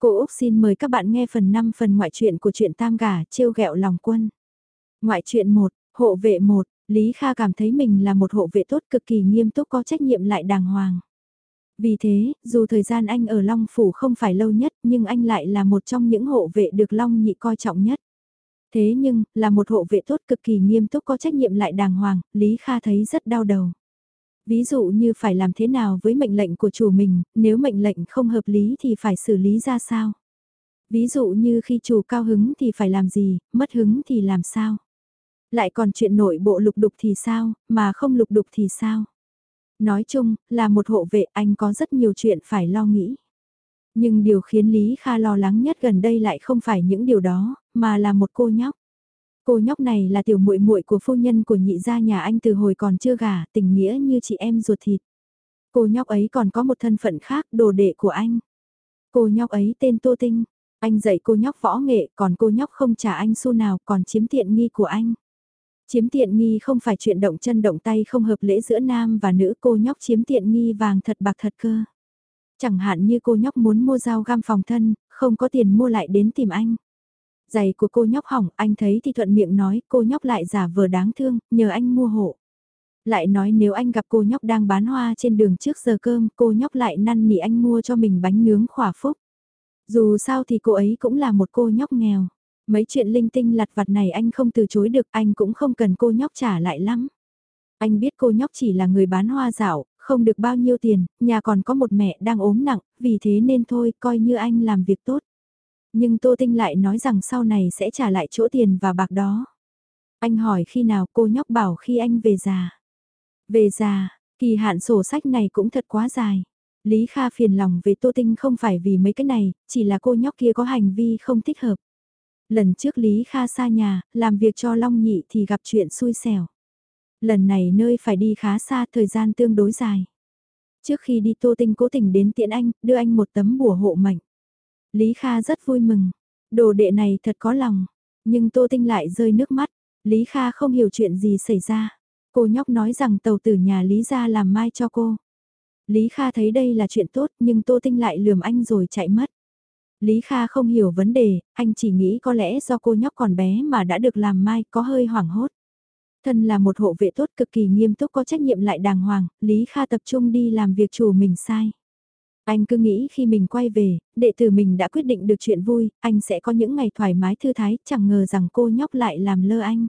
Cô Úc xin mời các bạn nghe phần 5 phần ngoại truyện của truyện Tam Gà, trêu ghẹo lòng quân. Ngoại truyện 1, hộ vệ 1, Lý Kha cảm thấy mình là một hộ vệ tốt cực kỳ nghiêm túc có trách nhiệm lại đàng hoàng. Vì thế, dù thời gian anh ở Long Phủ không phải lâu nhất nhưng anh lại là một trong những hộ vệ được Long Nhị coi trọng nhất. Thế nhưng, là một hộ vệ tốt cực kỳ nghiêm túc có trách nhiệm lại đàng hoàng, Lý Kha thấy rất đau đầu. Ví dụ như phải làm thế nào với mệnh lệnh của chủ mình, nếu mệnh lệnh không hợp lý thì phải xử lý ra sao? Ví dụ như khi chủ cao hứng thì phải làm gì, mất hứng thì làm sao? Lại còn chuyện nội bộ lục đục thì sao, mà không lục đục thì sao? Nói chung, là một hộ vệ anh có rất nhiều chuyện phải lo nghĩ. Nhưng điều khiến Lý Kha lo lắng nhất gần đây lại không phải những điều đó, mà là một cô nhóc. Cô nhóc này là tiểu muội muội của phu nhân của nhị gia nhà anh từ hồi còn chưa gả, tình nghĩa như chị em ruột thịt. Cô nhóc ấy còn có một thân phận khác, đồ đệ của anh. Cô nhóc ấy tên Tô Tinh, anh dạy cô nhóc võ nghệ, còn cô nhóc không trả anh xu nào, còn chiếm tiện nghi của anh. Chiếm tiện nghi không phải chuyện động chân động tay không hợp lễ giữa nam và nữ cô nhóc chiếm tiện nghi vàng thật bạc thật cơ. Chẳng hạn như cô nhóc muốn mua dao găm phòng thân, không có tiền mua lại đến tìm anh. Giày của cô nhóc hỏng, anh thấy thì thuận miệng nói, cô nhóc lại giả vờ đáng thương, nhờ anh mua hộ. Lại nói nếu anh gặp cô nhóc đang bán hoa trên đường trước giờ cơm, cô nhóc lại năn nỉ anh mua cho mình bánh nướng khỏa phúc. Dù sao thì cô ấy cũng là một cô nhóc nghèo. Mấy chuyện linh tinh lặt vặt này anh không từ chối được, anh cũng không cần cô nhóc trả lại lắm. Anh biết cô nhóc chỉ là người bán hoa dạo, không được bao nhiêu tiền, nhà còn có một mẹ đang ốm nặng, vì thế nên thôi coi như anh làm việc tốt. Nhưng Tô Tinh lại nói rằng sau này sẽ trả lại chỗ tiền và bạc đó. Anh hỏi khi nào cô nhóc bảo khi anh về già. Về già, kỳ hạn sổ sách này cũng thật quá dài. Lý Kha phiền lòng về Tô Tinh không phải vì mấy cái này, chỉ là cô nhóc kia có hành vi không thích hợp. Lần trước Lý Kha xa nhà, làm việc cho Long Nhị thì gặp chuyện xui xẻo. Lần này nơi phải đi khá xa thời gian tương đối dài. Trước khi đi Tô Tinh cố tình đến tiện anh, đưa anh một tấm bùa hộ mệnh. Lý Kha rất vui mừng. Đồ đệ này thật có lòng. Nhưng Tô Tinh lại rơi nước mắt. Lý Kha không hiểu chuyện gì xảy ra. Cô nhóc nói rằng tàu tử nhà Lý ra làm mai cho cô. Lý Kha thấy đây là chuyện tốt nhưng Tô Tinh lại lườm anh rồi chạy mất. Lý Kha không hiểu vấn đề, anh chỉ nghĩ có lẽ do cô nhóc còn bé mà đã được làm mai có hơi hoảng hốt. Thân là một hộ vệ tốt cực kỳ nghiêm túc có trách nhiệm lại đàng hoàng, Lý Kha tập trung đi làm việc chủ mình sai. Anh cứ nghĩ khi mình quay về, đệ tử mình đã quyết định được chuyện vui, anh sẽ có những ngày thoải mái thư thái, chẳng ngờ rằng cô nhóc lại làm lơ anh.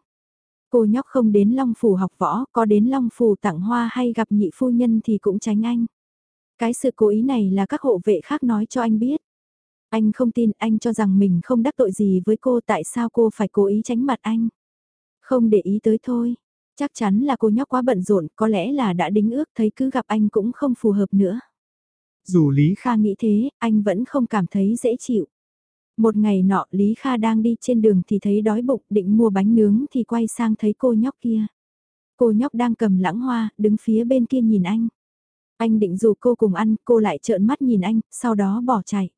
Cô nhóc không đến Long Phủ học võ, có đến Long Phủ tặng hoa hay gặp nhị phu nhân thì cũng tránh anh. Cái sự cố ý này là các hộ vệ khác nói cho anh biết. Anh không tin anh cho rằng mình không đắc tội gì với cô tại sao cô phải cố ý tránh mặt anh. Không để ý tới thôi. Chắc chắn là cô nhóc quá bận rộn, có lẽ là đã đính ước thấy cứ gặp anh cũng không phù hợp nữa. Dù Lý Kha nghĩ thế, anh vẫn không cảm thấy dễ chịu. Một ngày nọ Lý Kha đang đi trên đường thì thấy đói bụng định mua bánh nướng thì quay sang thấy cô nhóc kia. Cô nhóc đang cầm lãng hoa, đứng phía bên kia nhìn anh. Anh định dù cô cùng ăn, cô lại trợn mắt nhìn anh, sau đó bỏ chạy.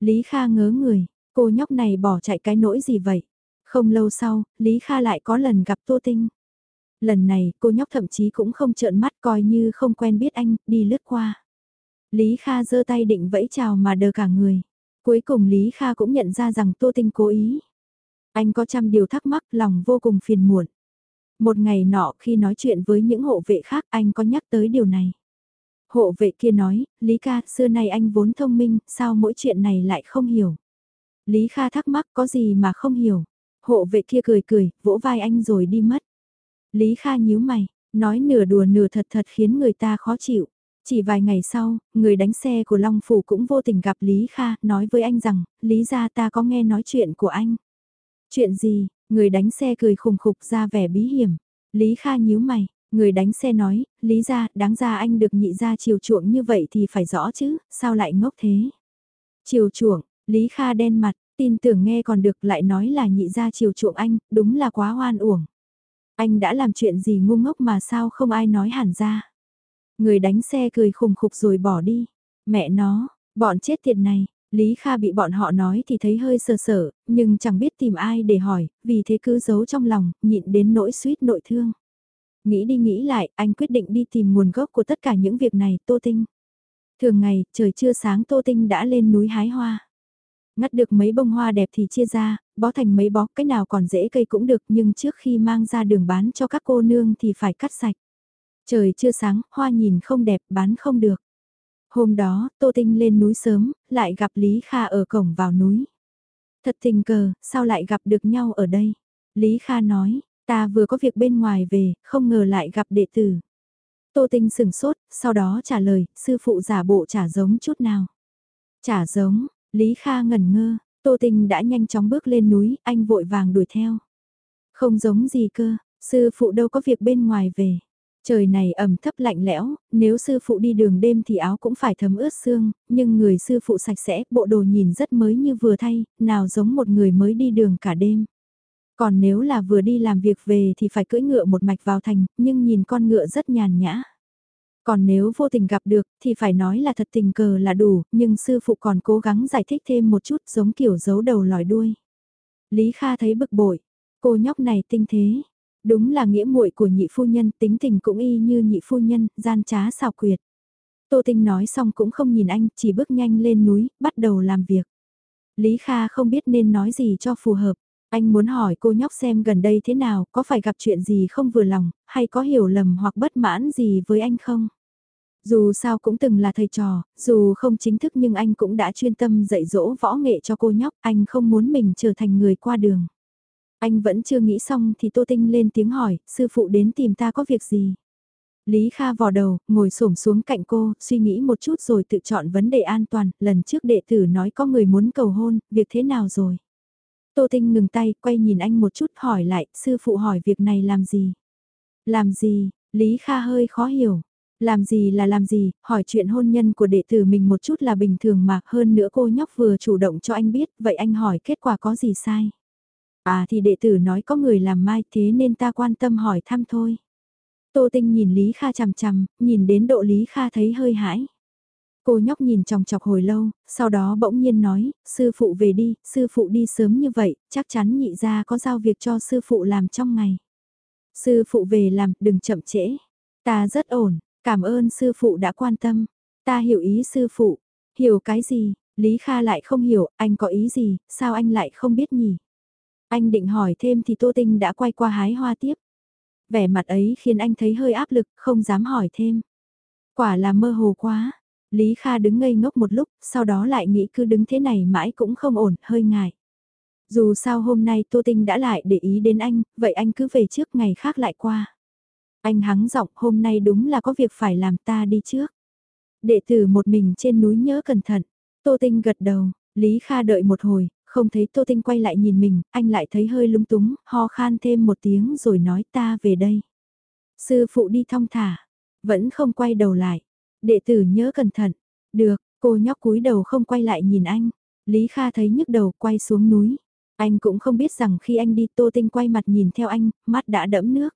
Lý Kha ngớ người, cô nhóc này bỏ chạy cái nỗi gì vậy? Không lâu sau, Lý Kha lại có lần gặp Tô Tinh. Lần này, cô nhóc thậm chí cũng không trợn mắt coi như không quen biết anh, đi lướt qua. Lý Kha giơ tay định vẫy chào mà đờ cả người. Cuối cùng Lý Kha cũng nhận ra rằng Tô Tinh cố ý. Anh có trăm điều thắc mắc lòng vô cùng phiền muộn. Một ngày nọ khi nói chuyện với những hộ vệ khác anh có nhắc tới điều này. Hộ vệ kia nói, Lý Kha xưa nay anh vốn thông minh, sao mỗi chuyện này lại không hiểu. Lý Kha thắc mắc có gì mà không hiểu. Hộ vệ kia cười cười, vỗ vai anh rồi đi mất. Lý Kha nhíu mày, nói nửa đùa nửa thật thật khiến người ta khó chịu. Chỉ vài ngày sau, người đánh xe của Long Phủ cũng vô tình gặp Lý Kha, nói với anh rằng, Lý gia ta có nghe nói chuyện của anh. Chuyện gì, người đánh xe cười khùng khục ra vẻ bí hiểm. Lý Kha nhíu mày, người đánh xe nói, Lý gia, đáng ra anh được nhị gia chiều chuộng như vậy thì phải rõ chứ, sao lại ngốc thế. Chiều chuộng, Lý Kha đen mặt, tin tưởng nghe còn được lại nói là nhị gia chiều chuộng anh, đúng là quá hoan uổng. Anh đã làm chuyện gì ngu ngốc mà sao không ai nói hẳn ra. Người đánh xe cười khùng khục rồi bỏ đi. Mẹ nó, bọn chết tiệt này, Lý Kha bị bọn họ nói thì thấy hơi sờ sở, nhưng chẳng biết tìm ai để hỏi, vì thế cứ giấu trong lòng, nhịn đến nỗi suýt nội thương. Nghĩ đi nghĩ lại, anh quyết định đi tìm nguồn gốc của tất cả những việc này, Tô Tinh. Thường ngày, trời chưa sáng Tô Tinh đã lên núi hái hoa. Ngắt được mấy bông hoa đẹp thì chia ra, bó thành mấy bó, cái nào còn dễ cây cũng được nhưng trước khi mang ra đường bán cho các cô nương thì phải cắt sạch. Trời chưa sáng, hoa nhìn không đẹp, bán không được. Hôm đó, Tô Tinh lên núi sớm, lại gặp Lý Kha ở cổng vào núi. Thật tình cờ, sao lại gặp được nhau ở đây? Lý Kha nói, ta vừa có việc bên ngoài về, không ngờ lại gặp đệ tử. Tô Tinh sửng sốt, sau đó trả lời, sư phụ giả bộ trả giống chút nào. Trả giống, Lý Kha ngẩn ngơ, Tô Tinh đã nhanh chóng bước lên núi, anh vội vàng đuổi theo. Không giống gì cơ, sư phụ đâu có việc bên ngoài về. Trời này ẩm thấp lạnh lẽo, nếu sư phụ đi đường đêm thì áo cũng phải thấm ướt xương, nhưng người sư phụ sạch sẽ, bộ đồ nhìn rất mới như vừa thay, nào giống một người mới đi đường cả đêm. Còn nếu là vừa đi làm việc về thì phải cưỡi ngựa một mạch vào thành, nhưng nhìn con ngựa rất nhàn nhã. Còn nếu vô tình gặp được thì phải nói là thật tình cờ là đủ, nhưng sư phụ còn cố gắng giải thích thêm một chút giống kiểu giấu đầu lòi đuôi. Lý Kha thấy bực bội, cô nhóc này tinh thế, đúng là nghĩa muội của nhị phu nhân, tính tình cũng y như nhị phu nhân, gian trá xào quyệt. Tô Tinh nói xong cũng không nhìn anh, chỉ bước nhanh lên núi, bắt đầu làm việc. Lý Kha không biết nên nói gì cho phù hợp. Anh muốn hỏi cô nhóc xem gần đây thế nào, có phải gặp chuyện gì không vừa lòng, hay có hiểu lầm hoặc bất mãn gì với anh không? Dù sao cũng từng là thầy trò, dù không chính thức nhưng anh cũng đã chuyên tâm dạy dỗ võ nghệ cho cô nhóc, anh không muốn mình trở thành người qua đường. Anh vẫn chưa nghĩ xong thì Tô Tinh lên tiếng hỏi, sư phụ đến tìm ta có việc gì? Lý Kha vò đầu, ngồi xổm xuống cạnh cô, suy nghĩ một chút rồi tự chọn vấn đề an toàn, lần trước đệ tử nói có người muốn cầu hôn, việc thế nào rồi? Tô Tinh ngừng tay, quay nhìn anh một chút hỏi lại, sư phụ hỏi việc này làm gì? Làm gì? Lý Kha hơi khó hiểu. Làm gì là làm gì, hỏi chuyện hôn nhân của đệ tử mình một chút là bình thường mà, hơn nữa cô nhóc vừa chủ động cho anh biết, vậy anh hỏi kết quả có gì sai? À thì đệ tử nói có người làm mai thế nên ta quan tâm hỏi thăm thôi. Tô Tinh nhìn Lý Kha chằm chằm, nhìn đến độ Lý Kha thấy hơi hãi. Cô nhóc nhìn chòng chọc hồi lâu, sau đó bỗng nhiên nói, sư phụ về đi, sư phụ đi sớm như vậy, chắc chắn nhị ra có giao việc cho sư phụ làm trong ngày. Sư phụ về làm, đừng chậm trễ. Ta rất ổn, cảm ơn sư phụ đã quan tâm. Ta hiểu ý sư phụ. Hiểu cái gì? Lý Kha lại không hiểu, anh có ý gì, sao anh lại không biết nhỉ? Anh định hỏi thêm thì Tô Tinh đã quay qua hái hoa tiếp. Vẻ mặt ấy khiến anh thấy hơi áp lực, không dám hỏi thêm. Quả là mơ hồ quá, Lý Kha đứng ngây ngốc một lúc, sau đó lại nghĩ cứ đứng thế này mãi cũng không ổn, hơi ngại. Dù sao hôm nay Tô Tinh đã lại để ý đến anh, vậy anh cứ về trước ngày khác lại qua. Anh hắng giọng hôm nay đúng là có việc phải làm ta đi trước. Đệ tử một mình trên núi nhớ cẩn thận. Tô Tinh gật đầu, Lý Kha đợi một hồi, không thấy Tô Tinh quay lại nhìn mình, anh lại thấy hơi lung túng, ho khan thêm một tiếng rồi nói ta về đây. Sư phụ đi thong thả, vẫn không quay đầu lại. Đệ tử nhớ cẩn thận. Được, cô nhóc cúi đầu không quay lại nhìn anh. Lý Kha thấy nhức đầu quay xuống núi. Anh cũng không biết rằng khi anh đi Tô Tinh quay mặt nhìn theo anh, mắt đã đẫm nước.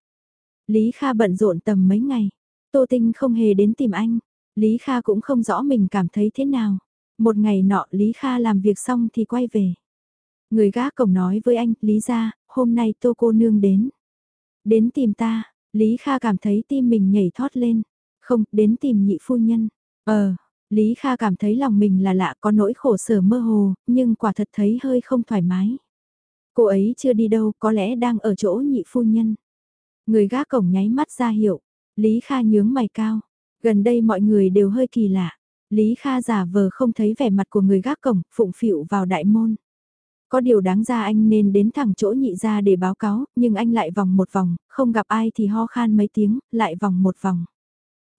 Lý Kha bận rộn tầm mấy ngày. Tô Tinh không hề đến tìm anh. Lý Kha cũng không rõ mình cảm thấy thế nào. Một ngày nọ Lý Kha làm việc xong thì quay về. Người gác cổng nói với anh, Lý ra, hôm nay Tô cô nương đến. Đến tìm ta, Lý Kha cảm thấy tim mình nhảy thoát lên. Không, đến tìm nhị phu nhân. Ờ, Lý Kha cảm thấy lòng mình là lạ có nỗi khổ sở mơ hồ, nhưng quả thật thấy hơi không thoải mái. Cô ấy chưa đi đâu, có lẽ đang ở chỗ nhị phu nhân. Người gác cổng nháy mắt ra hiệu. Lý Kha nhướng mày cao. Gần đây mọi người đều hơi kỳ lạ. Lý Kha giả vờ không thấy vẻ mặt của người gác cổng, phụng phịu vào đại môn. Có điều đáng ra anh nên đến thẳng chỗ nhị ra để báo cáo, nhưng anh lại vòng một vòng, không gặp ai thì ho khan mấy tiếng, lại vòng một vòng.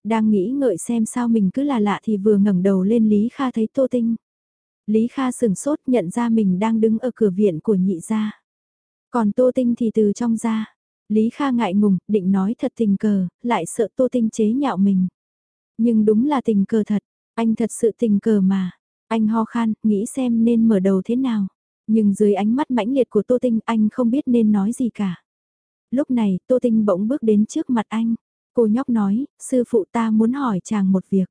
Đang nghĩ ngợi xem sao mình cứ là lạ thì vừa ngẩng đầu lên Lý Kha thấy Tô Tinh. Lý Kha sừng sốt nhận ra mình đang đứng ở cửa viện của nhị gia. Còn Tô Tinh thì từ trong ra. Lý Kha ngại ngùng, định nói thật tình cờ, lại sợ Tô Tinh chế nhạo mình. Nhưng đúng là tình cờ thật, anh thật sự tình cờ mà. Anh ho khan, nghĩ xem nên mở đầu thế nào. Nhưng dưới ánh mắt mãnh liệt của Tô Tinh anh không biết nên nói gì cả. Lúc này Tô Tinh bỗng bước đến trước mặt anh. Cô nhóc nói, sư phụ ta muốn hỏi chàng một việc.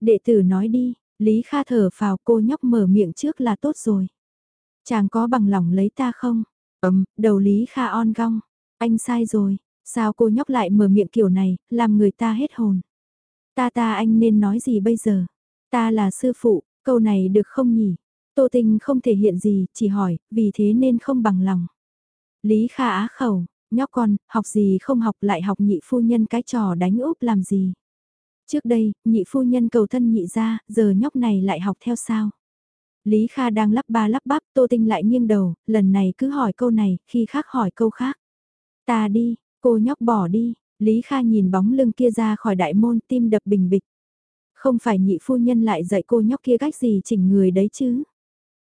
Đệ tử nói đi, Lý Kha thở phào cô nhóc mở miệng trước là tốt rồi. Chàng có bằng lòng lấy ta không? Ấm, đầu Lý Kha on gong. Anh sai rồi, sao cô nhóc lại mở miệng kiểu này, làm người ta hết hồn. Ta ta anh nên nói gì bây giờ? Ta là sư phụ, câu này được không nhỉ? Tô Tinh không thể hiện gì, chỉ hỏi, vì thế nên không bằng lòng. Lý Kha á khẩu, nhóc con, học gì không học lại học nhị phu nhân cái trò đánh úp làm gì. Trước đây, nhị phu nhân cầu thân nhị ra, giờ nhóc này lại học theo sao. Lý Kha đang lắp ba lắp bắp, Tô Tinh lại nghiêng đầu, lần này cứ hỏi câu này, khi khác hỏi câu khác. Ta đi, cô nhóc bỏ đi, Lý Kha nhìn bóng lưng kia ra khỏi đại môn tim đập bình bịch. Không phải nhị phu nhân lại dạy cô nhóc kia cách gì chỉnh người đấy chứ.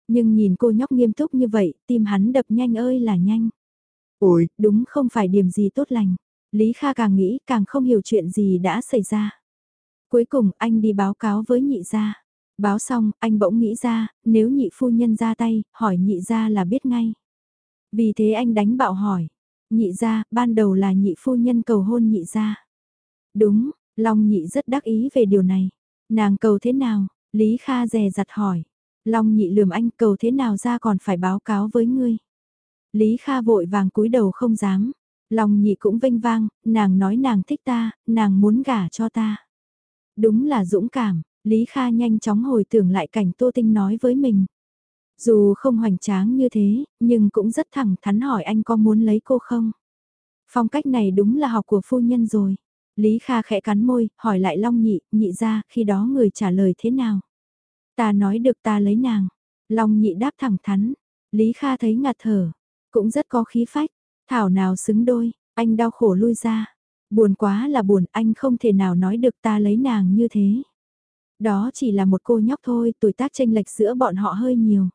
Nhưng nhìn cô nhóc nghiêm túc như vậy, tim hắn đập nhanh ơi là nhanh. Ôi, đúng không phải điểm gì tốt lành. Lý Kha càng nghĩ càng không hiểu chuyện gì đã xảy ra. Cuối cùng anh đi báo cáo với nhị gia. Báo xong, anh bỗng nghĩ ra, nếu nhị phu nhân ra tay, hỏi nhị gia là biết ngay. Vì thế anh đánh bạo hỏi. Nhị gia, ban đầu là nhị phu nhân cầu hôn nhị gia. Đúng, Long nhị rất đắc ý về điều này. Nàng cầu thế nào? Lý Kha dè dặt hỏi. Long nhị lườm anh cầu thế nào ra còn phải báo cáo với ngươi. Lý Kha vội vàng cúi đầu không dám. Long nhị cũng vênh vang, nàng nói nàng thích ta, nàng muốn gả cho ta. Đúng là dũng cảm, Lý Kha nhanh chóng hồi tưởng lại cảnh Tô Tinh nói với mình. Dù không hoành tráng như thế, nhưng cũng rất thẳng thắn hỏi anh có muốn lấy cô không? Phong cách này đúng là học của phu nhân rồi. Lý Kha khẽ cắn môi, hỏi lại Long Nhị, nhị ra, khi đó người trả lời thế nào? Ta nói được ta lấy nàng. Long Nhị đáp thẳng thắn. Lý Kha thấy ngạt thở, cũng rất có khí phách. Thảo nào xứng đôi, anh đau khổ lui ra. Buồn quá là buồn, anh không thể nào nói được ta lấy nàng như thế. Đó chỉ là một cô nhóc thôi, tuổi tác tranh lệch giữa bọn họ hơi nhiều.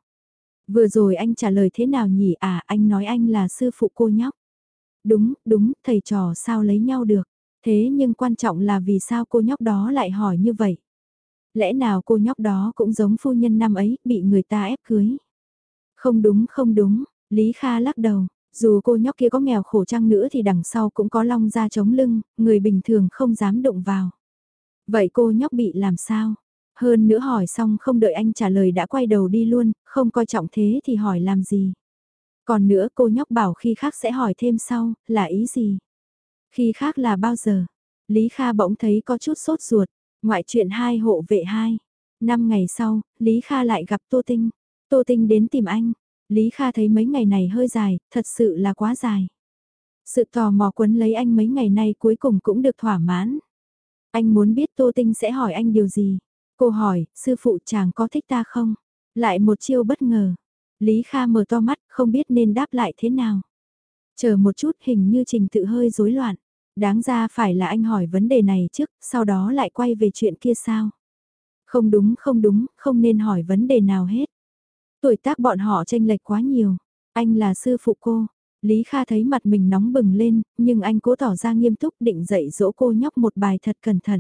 Vừa rồi anh trả lời thế nào nhỉ à, anh nói anh là sư phụ cô nhóc. Đúng, đúng, thầy trò sao lấy nhau được. Thế nhưng quan trọng là vì sao cô nhóc đó lại hỏi như vậy? Lẽ nào cô nhóc đó cũng giống phu nhân năm ấy, bị người ta ép cưới? Không đúng, không đúng, Lý Kha lắc đầu. Dù cô nhóc kia có nghèo khổ chăng nữa thì đằng sau cũng có long ra chống lưng, người bình thường không dám động vào. Vậy cô nhóc bị làm sao? Hơn nữa hỏi xong không đợi anh trả lời đã quay đầu đi luôn, không coi trọng thế thì hỏi làm gì? Còn nữa cô nhóc bảo khi khác sẽ hỏi thêm sau, là ý gì? Khi khác là bao giờ? Lý Kha bỗng thấy có chút sốt ruột, ngoại chuyện hai hộ vệ hai. Năm ngày sau, Lý Kha lại gặp Tô Tinh. Tô Tinh đến tìm anh. Lý Kha thấy mấy ngày này hơi dài, thật sự là quá dài. Sự tò mò quấn lấy anh mấy ngày nay cuối cùng cũng được thỏa mãn. Anh muốn biết Tô Tinh sẽ hỏi anh điều gì? Cô hỏi, sư phụ chàng có thích ta không? Lại một chiêu bất ngờ. Lý Kha mở to mắt, không biết nên đáp lại thế nào. Chờ một chút hình như trình tự hơi rối loạn. Đáng ra phải là anh hỏi vấn đề này trước, sau đó lại quay về chuyện kia sao? Không đúng không đúng, không nên hỏi vấn đề nào hết. Tuổi tác bọn họ tranh lệch quá nhiều. Anh là sư phụ cô. Lý Kha thấy mặt mình nóng bừng lên, nhưng anh cố tỏ ra nghiêm túc định dạy dỗ cô nhóc một bài thật cẩn thận.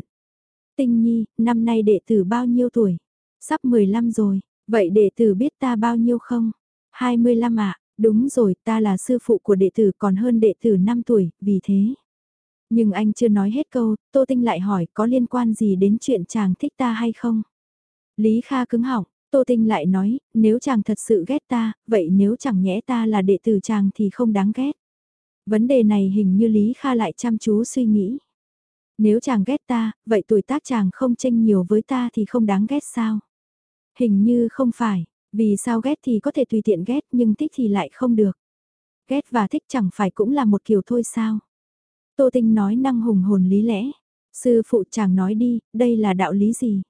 Tinh Nhi, năm nay đệ tử bao nhiêu tuổi? Sắp 15 rồi, vậy đệ tử biết ta bao nhiêu không? 25 ạ, đúng rồi, ta là sư phụ của đệ tử còn hơn đệ tử 5 tuổi, vì thế. Nhưng anh chưa nói hết câu, Tô Tinh lại hỏi có liên quan gì đến chuyện chàng thích ta hay không? Lý Kha cứng họng, Tô Tinh lại nói, nếu chàng thật sự ghét ta, vậy nếu chẳng nhẽ ta là đệ tử chàng thì không đáng ghét. Vấn đề này hình như Lý Kha lại chăm chú suy nghĩ. Nếu chàng ghét ta, vậy tuổi tác chàng không tranh nhiều với ta thì không đáng ghét sao? Hình như không phải, vì sao ghét thì có thể tùy tiện ghét nhưng thích thì lại không được. Ghét và thích chẳng phải cũng là một kiểu thôi sao? Tô Tinh nói năng hùng hồn lý lẽ. Sư phụ chàng nói đi, đây là đạo lý gì?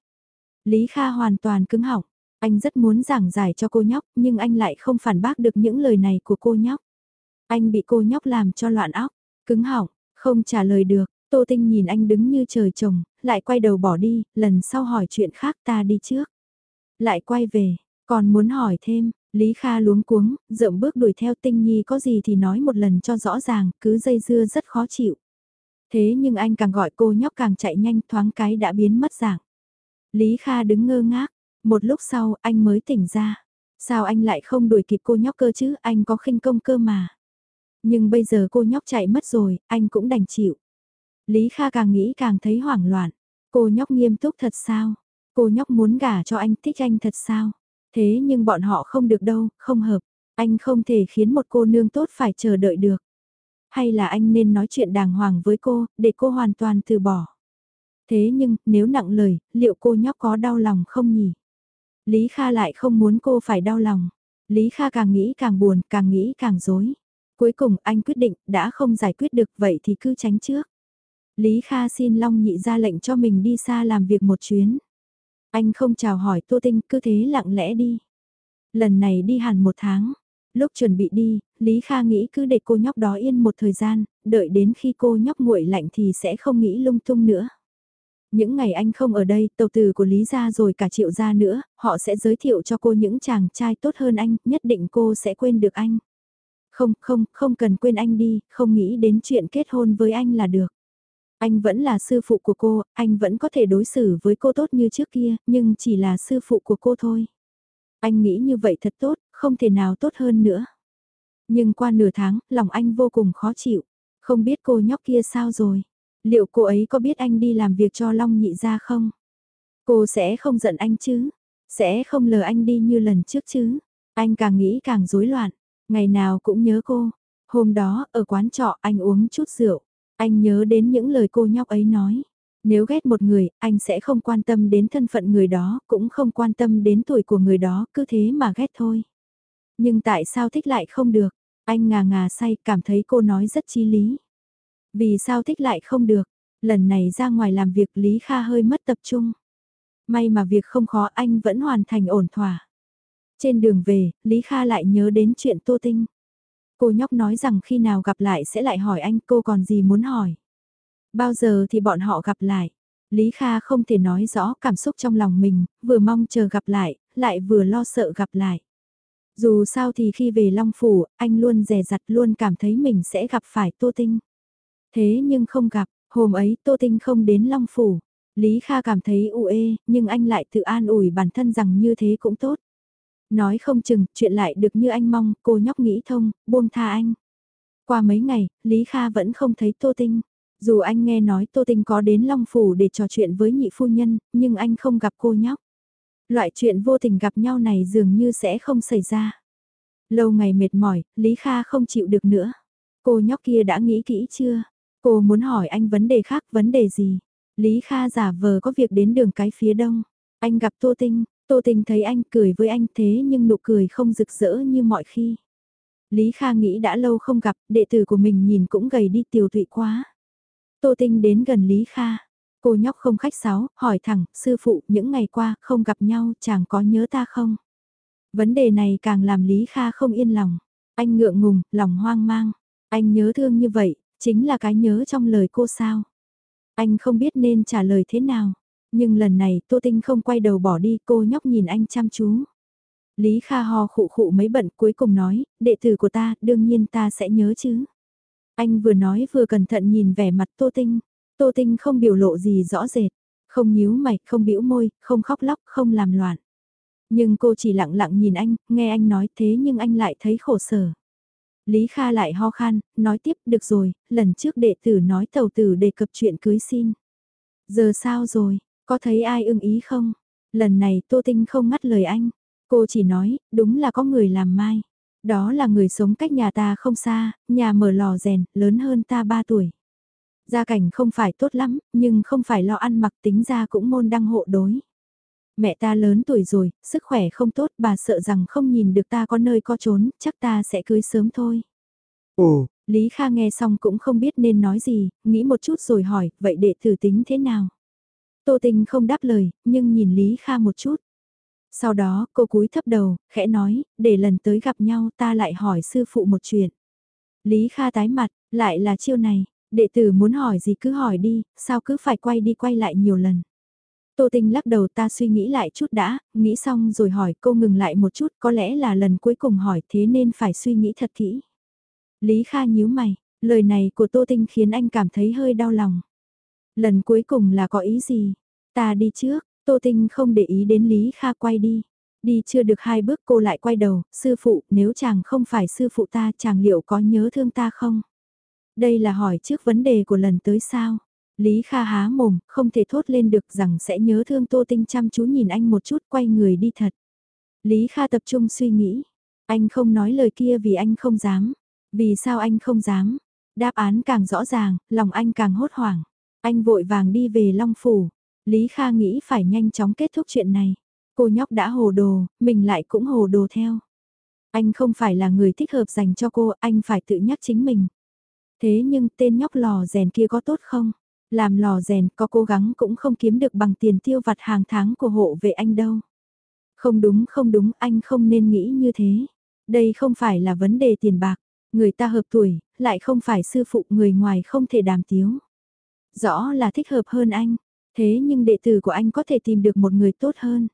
Lý Kha hoàn toàn cứng họng. Anh rất muốn giảng giải cho cô nhóc nhưng anh lại không phản bác được những lời này của cô nhóc. Anh bị cô nhóc làm cho loạn óc, cứng họng, không trả lời được. Tô Tinh nhìn anh đứng như trời trồng, lại quay đầu bỏ đi, lần sau hỏi chuyện khác ta đi trước. Lại quay về, còn muốn hỏi thêm, Lý Kha luống cuống, rộng bước đuổi theo Tinh Nhi có gì thì nói một lần cho rõ ràng, cứ dây dưa rất khó chịu. Thế nhưng anh càng gọi cô nhóc càng chạy nhanh thoáng cái đã biến mất dạng. Lý Kha đứng ngơ ngác, một lúc sau anh mới tỉnh ra. Sao anh lại không đuổi kịp cô nhóc cơ chứ, anh có khinh công cơ mà. Nhưng bây giờ cô nhóc chạy mất rồi, anh cũng đành chịu. Lý Kha càng nghĩ càng thấy hoảng loạn. Cô nhóc nghiêm túc thật sao? Cô nhóc muốn gả cho anh thích anh thật sao? Thế nhưng bọn họ không được đâu, không hợp. Anh không thể khiến một cô nương tốt phải chờ đợi được. Hay là anh nên nói chuyện đàng hoàng với cô, để cô hoàn toàn từ bỏ. Thế nhưng, nếu nặng lời, liệu cô nhóc có đau lòng không nhỉ? Lý Kha lại không muốn cô phải đau lòng. Lý Kha càng nghĩ càng buồn, càng nghĩ càng dối. Cuối cùng anh quyết định, đã không giải quyết được vậy thì cứ tránh trước. Lý Kha xin Long Nhị ra lệnh cho mình đi xa làm việc một chuyến. Anh không chào hỏi Tô Tinh, cứ thế lặng lẽ đi. Lần này đi hẳn một tháng. Lúc chuẩn bị đi, Lý Kha nghĩ cứ để cô nhóc đó yên một thời gian, đợi đến khi cô nhóc nguội lạnh thì sẽ không nghĩ lung tung nữa. Những ngày anh không ở đây, tàu từ của Lý gia rồi cả triệu gia nữa, họ sẽ giới thiệu cho cô những chàng trai tốt hơn anh, nhất định cô sẽ quên được anh. Không, không, không cần quên anh đi, không nghĩ đến chuyện kết hôn với anh là được. Anh vẫn là sư phụ của cô, anh vẫn có thể đối xử với cô tốt như trước kia, nhưng chỉ là sư phụ của cô thôi. Anh nghĩ như vậy thật tốt, không thể nào tốt hơn nữa. Nhưng qua nửa tháng, lòng anh vô cùng khó chịu. Không biết cô nhóc kia sao rồi? Liệu cô ấy có biết anh đi làm việc cho Long nhị ra không? Cô sẽ không giận anh chứ? Sẽ không lờ anh đi như lần trước chứ? Anh càng nghĩ càng rối loạn. Ngày nào cũng nhớ cô. Hôm đó, ở quán trọ anh uống chút rượu. Anh nhớ đến những lời cô nhóc ấy nói. Nếu ghét một người, anh sẽ không quan tâm đến thân phận người đó, cũng không quan tâm đến tuổi của người đó, cứ thế mà ghét thôi. Nhưng tại sao thích lại không được? Anh ngà ngà say, cảm thấy cô nói rất chi lý. Vì sao thích lại không được? Lần này ra ngoài làm việc Lý Kha hơi mất tập trung. May mà việc không khó anh vẫn hoàn thành ổn thỏa. Trên đường về, Lý Kha lại nhớ đến chuyện Tô Tinh. Cô nhóc nói rằng khi nào gặp lại sẽ lại hỏi anh cô còn gì muốn hỏi. Bao giờ thì bọn họ gặp lại. Lý Kha không thể nói rõ cảm xúc trong lòng mình, vừa mong chờ gặp lại, lại vừa lo sợ gặp lại. Dù sao thì khi về Long Phủ, anh luôn rè rặt luôn cảm thấy mình sẽ gặp phải Tô Tinh. Thế nhưng không gặp, hôm ấy Tô Tinh không đến Long Phủ. Lý Kha cảm thấy u ê, nhưng anh lại tự an ủi bản thân rằng như thế cũng tốt. Nói không chừng, chuyện lại được như anh mong, cô nhóc nghĩ thông, buông tha anh. Qua mấy ngày, Lý Kha vẫn không thấy Tô Tinh. Dù anh nghe nói Tô Tinh có đến Long Phủ để trò chuyện với nhị phu nhân, nhưng anh không gặp cô nhóc. Loại chuyện vô tình gặp nhau này dường như sẽ không xảy ra. Lâu ngày mệt mỏi, Lý Kha không chịu được nữa. Cô nhóc kia đã nghĩ kỹ chưa? Cô muốn hỏi anh vấn đề khác, vấn đề gì? Lý Kha giả vờ có việc đến đường cái phía đông. Anh gặp Tô Tinh, Tô Tinh thấy anh cười với anh thế nhưng nụ cười không rực rỡ như mọi khi. Lý Kha nghĩ đã lâu không gặp, đệ tử của mình nhìn cũng gầy đi tiểu thụy quá. Tô Tinh đến gần Lý Kha. Cô nhóc không khách sáo, hỏi thẳng, sư phụ, những ngày qua, không gặp nhau, chàng có nhớ ta không? Vấn đề này càng làm Lý Kha không yên lòng. Anh ngượng ngùng, lòng hoang mang. Anh nhớ thương như vậy, chính là cái nhớ trong lời cô sao? Anh không biết nên trả lời thế nào. Nhưng lần này Tô Tinh không quay đầu bỏ đi cô nhóc nhìn anh chăm chú. Lý Kha ho khụ khụ mấy bận cuối cùng nói, đệ tử của ta, đương nhiên ta sẽ nhớ chứ. Anh vừa nói vừa cẩn thận nhìn vẻ mặt Tô Tinh. Tô Tinh không biểu lộ gì rõ rệt, không nhíu mày, không bĩu môi, không khóc lóc, không làm loạn. Nhưng cô chỉ lặng lặng nhìn anh, nghe anh nói thế nhưng anh lại thấy khổ sở. Lý Kha lại ho khan, nói tiếp được rồi, lần trước đệ tử nói tàu tử đề cập chuyện cưới xin. Giờ sao rồi, có thấy ai ưng ý không? Lần này Tô Tinh không ngắt lời anh. Cô chỉ nói, đúng là có người làm mai. Đó là người sống cách nhà ta không xa, nhà mở lò rèn, lớn hơn ta 3 tuổi. Gia cảnh không phải tốt lắm, nhưng không phải lo ăn mặc tính ra cũng môn đăng hộ đối. Mẹ ta lớn tuổi rồi, sức khỏe không tốt, bà sợ rằng không nhìn được ta có nơi có trốn, chắc ta sẽ cưới sớm thôi. Ồ, Lý Kha nghe xong cũng không biết nên nói gì, nghĩ một chút rồi hỏi, vậy đệ tử tính thế nào? Tô Tình không đáp lời, nhưng nhìn Lý Kha một chút. Sau đó, cô cúi thấp đầu, khẽ nói, để lần tới gặp nhau ta lại hỏi sư phụ một chuyện. Lý Kha tái mặt, lại là chiêu này, đệ tử muốn hỏi gì cứ hỏi đi, sao cứ phải quay đi quay lại nhiều lần. Tô Tinh lắc đầu ta suy nghĩ lại chút đã, nghĩ xong rồi hỏi cô ngừng lại một chút có lẽ là lần cuối cùng hỏi thế nên phải suy nghĩ thật kỹ. Lý Kha nhíu mày, lời này của Tô Tinh khiến anh cảm thấy hơi đau lòng. Lần cuối cùng là có ý gì? Ta đi trước, Tô Tinh không để ý đến Lý Kha quay đi. Đi chưa được hai bước cô lại quay đầu, sư phụ, nếu chàng không phải sư phụ ta chàng liệu có nhớ thương ta không? Đây là hỏi trước vấn đề của lần tới sao? Lý Kha há mồm, không thể thốt lên được rằng sẽ nhớ thương Tô Tinh chăm chú nhìn anh một chút quay người đi thật. Lý Kha tập trung suy nghĩ. Anh không nói lời kia vì anh không dám. Vì sao anh không dám? Đáp án càng rõ ràng, lòng anh càng hốt hoảng. Anh vội vàng đi về Long Phủ. Lý Kha nghĩ phải nhanh chóng kết thúc chuyện này. Cô nhóc đã hồ đồ, mình lại cũng hồ đồ theo. Anh không phải là người thích hợp dành cho cô, anh phải tự nhắc chính mình. Thế nhưng tên nhóc lò rèn kia có tốt không? Làm lò rèn có cố gắng cũng không kiếm được bằng tiền tiêu vặt hàng tháng của hộ vệ anh đâu. Không đúng không đúng anh không nên nghĩ như thế. Đây không phải là vấn đề tiền bạc. Người ta hợp tuổi, lại không phải sư phụ người ngoài không thể đàm tiếu. Rõ là thích hợp hơn anh, thế nhưng đệ tử của anh có thể tìm được một người tốt hơn.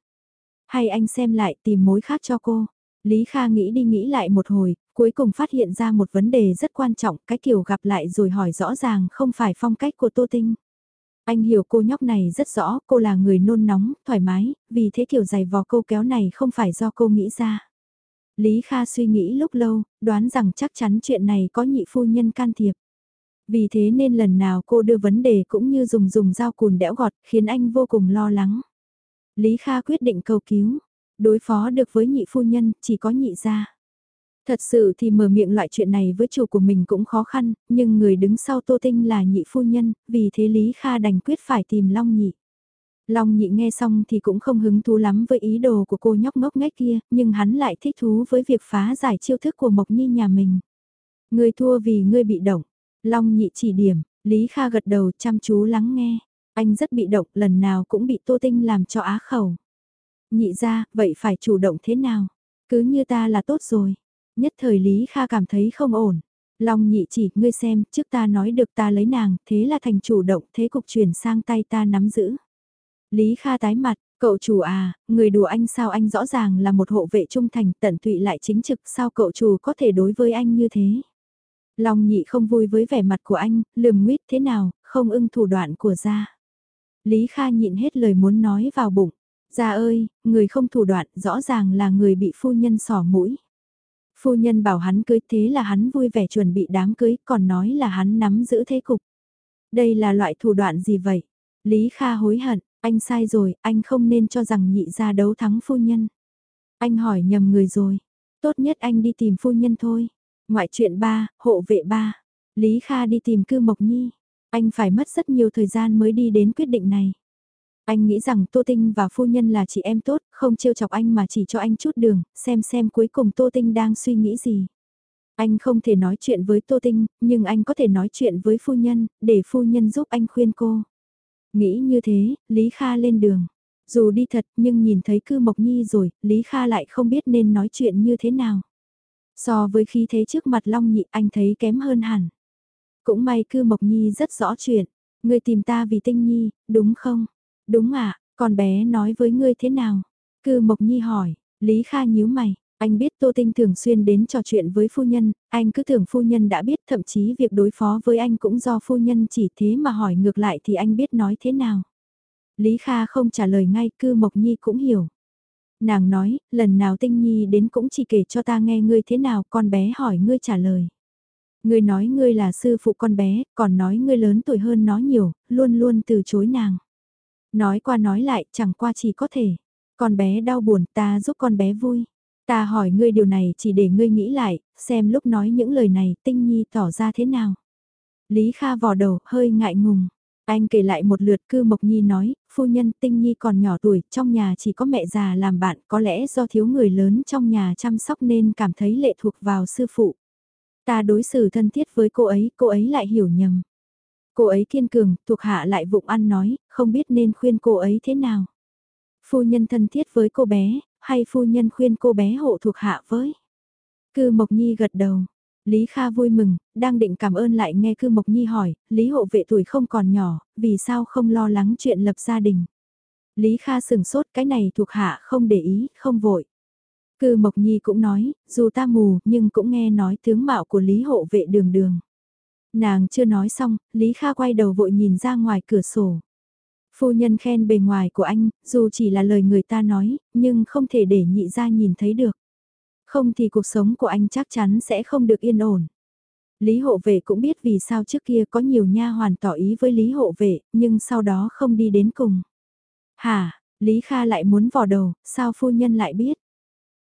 Hay anh xem lại tìm mối khác cho cô. Lý Kha nghĩ đi nghĩ lại một hồi, cuối cùng phát hiện ra một vấn đề rất quan trọng, cái kiểu gặp lại rồi hỏi rõ ràng không phải phong cách của Tô Tinh. Anh hiểu cô nhóc này rất rõ, cô là người nôn nóng, thoải mái, vì thế kiểu giày vò câu kéo này không phải do cô nghĩ ra. Lý Kha suy nghĩ lúc lâu, đoán rằng chắc chắn chuyện này có nhị phu nhân can thiệp. Vì thế nên lần nào cô đưa vấn đề cũng như dùng dùng dao cùn đẽo gọt, khiến anh vô cùng lo lắng. Lý Kha quyết định cầu cứu, đối phó được với nhị phu nhân, chỉ có nhị gia. Thật sự thì mở miệng loại chuyện này với chủ của mình cũng khó khăn, nhưng người đứng sau Tô Tinh là nhị phu nhân, vì thế Lý Kha đành quyết phải tìm Long nhị. Long nhị nghe xong thì cũng không hứng thú lắm với ý đồ của cô nhóc ngốc nghếch kia, nhưng hắn lại thích thú với việc phá giải chiêu thức của Mộc Nhi nhà mình. người thua vì ngươi bị động. Long nhị chỉ điểm, Lý Kha gật đầu chăm chú lắng nghe. Anh rất bị động, lần nào cũng bị Tô Tinh làm cho á khẩu. Nhị ra, vậy phải chủ động thế nào? Cứ như ta là tốt rồi. Nhất thời Lý Kha cảm thấy không ổn. Long nhị chỉ, ngươi xem, trước ta nói được ta lấy nàng, thế là thành chủ động, thế cục chuyển sang tay ta nắm giữ. Lý Kha tái mặt, cậu chủ à, người đùa anh sao anh rõ ràng là một hộ vệ trung thành tận tụy lại chính trực sao cậu chủ có thể đối với anh như thế. Long nhị không vui với vẻ mặt của anh, lườm nguyết thế nào, không ưng thủ đoạn của gia. Lý Kha nhịn hết lời muốn nói vào bụng. Gia ơi, người không thủ đoạn rõ ràng là người bị phu nhân sỏ mũi. Phu nhân bảo hắn cưới thế là hắn vui vẻ chuẩn bị đám cưới còn nói là hắn nắm giữ thế cục. Đây là loại thủ đoạn gì vậy? Lý Kha hối hận, anh sai rồi, anh không nên cho rằng nhị gia đấu thắng phu nhân. Anh hỏi nhầm người rồi. Tốt nhất anh đi tìm phu nhân thôi. Ngoại truyện ba, hộ vệ ba. Lý Kha đi tìm cư Mộc Nhi. Anh phải mất rất nhiều thời gian mới đi đến quyết định này. Anh nghĩ rằng Tô Tinh và phu nhân là chị em tốt, không trêu chọc anh mà chỉ cho anh chút đường, xem xem cuối cùng Tô Tinh đang suy nghĩ gì. Anh không thể nói chuyện với Tô Tinh, nhưng anh có thể nói chuyện với phu nhân, để phu nhân giúp anh khuyên cô. Nghĩ như thế, Lý Kha lên đường. Dù đi thật nhưng nhìn thấy cư Mộc Nhi rồi, Lý Kha lại không biết nên nói chuyện như thế nào. So với khi thế trước mặt Long Nhị anh thấy kém hơn hẳn. Cũng may cư Mộc Nhi rất rõ chuyện. ngươi tìm ta vì Tinh Nhi, đúng không? Đúng ạ, à, con bé nói với ngươi thế nào? Cư Mộc Nhi hỏi, Lý Kha nhíu mày, anh biết Tô Tinh thường xuyên đến trò chuyện với phu nhân, anh cứ tưởng phu nhân đã biết thậm chí việc đối phó với anh cũng do phu nhân chỉ thế mà hỏi ngược lại thì anh biết nói thế nào. Lý Kha không trả lời ngay, cư Mộc Nhi cũng hiểu. Nàng nói, lần nào Tinh Nhi đến cũng chỉ kể cho ta nghe ngươi thế nào, con bé hỏi ngươi trả lời. Ngươi nói ngươi là sư phụ con bé, còn nói ngươi lớn tuổi hơn nó nhiều, luôn luôn từ chối nàng. Nói qua nói lại, chẳng qua chỉ có thể. Con bé đau buồn, ta giúp con bé vui. Ta hỏi ngươi điều này chỉ để ngươi nghĩ lại, xem lúc nói những lời này tinh nhi tỏ ra thế nào. Lý Kha vò đầu, hơi ngại ngùng. Anh kể lại một lượt cư Mộc Nhi nói, phu nhân tinh nhi còn nhỏ tuổi, trong nhà chỉ có mẹ già làm bạn, có lẽ do thiếu người lớn trong nhà chăm sóc nên cảm thấy lệ thuộc vào sư phụ. Ta đối xử thân thiết với cô ấy, cô ấy lại hiểu nhầm. Cô ấy kiên cường, thuộc hạ lại vụng ăn nói, không biết nên khuyên cô ấy thế nào. Phu nhân thân thiết với cô bé, hay phu nhân khuyên cô bé hộ thuộc hạ với. Cư Mộc Nhi gật đầu. Lý Kha vui mừng, đang định cảm ơn lại nghe Cư Mộc Nhi hỏi, Lý hộ vệ tuổi không còn nhỏ, vì sao không lo lắng chuyện lập gia đình. Lý Kha sừng sốt cái này thuộc hạ không để ý, không vội. Cư Mộc Nhi cũng nói, dù ta mù nhưng cũng nghe nói tướng mạo của Lý hộ vệ đường đường. Nàng chưa nói xong, Lý Kha quay đầu vội nhìn ra ngoài cửa sổ. Phu nhân khen bề ngoài của anh, dù chỉ là lời người ta nói, nhưng không thể để nhị ra nhìn thấy được. Không thì cuộc sống của anh chắc chắn sẽ không được yên ổn. Lý hộ vệ cũng biết vì sao trước kia có nhiều nha hoàn tỏ ý với Lý hộ vệ, nhưng sau đó không đi đến cùng. Hả, Lý Kha lại muốn vò đầu, sao phu nhân lại biết?